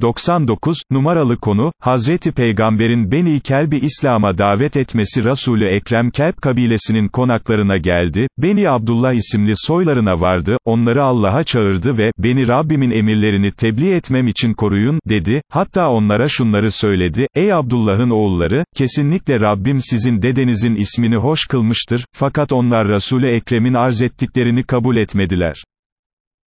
99, numaralı konu, Hazreti Peygamber'in Beni Kelbi İslam'a davet etmesi Resulü Ekrem Kelp kabilesinin konaklarına geldi, Beni Abdullah isimli soylarına vardı, onları Allah'a çağırdı ve, beni Rabbimin emirlerini tebliğ etmem için koruyun, dedi, hatta onlara şunları söyledi, ey Abdullah'ın oğulları, kesinlikle Rabbim sizin dedenizin ismini hoş kılmıştır, fakat onlar Resulü Ekrem'in arz ettiklerini kabul etmediler.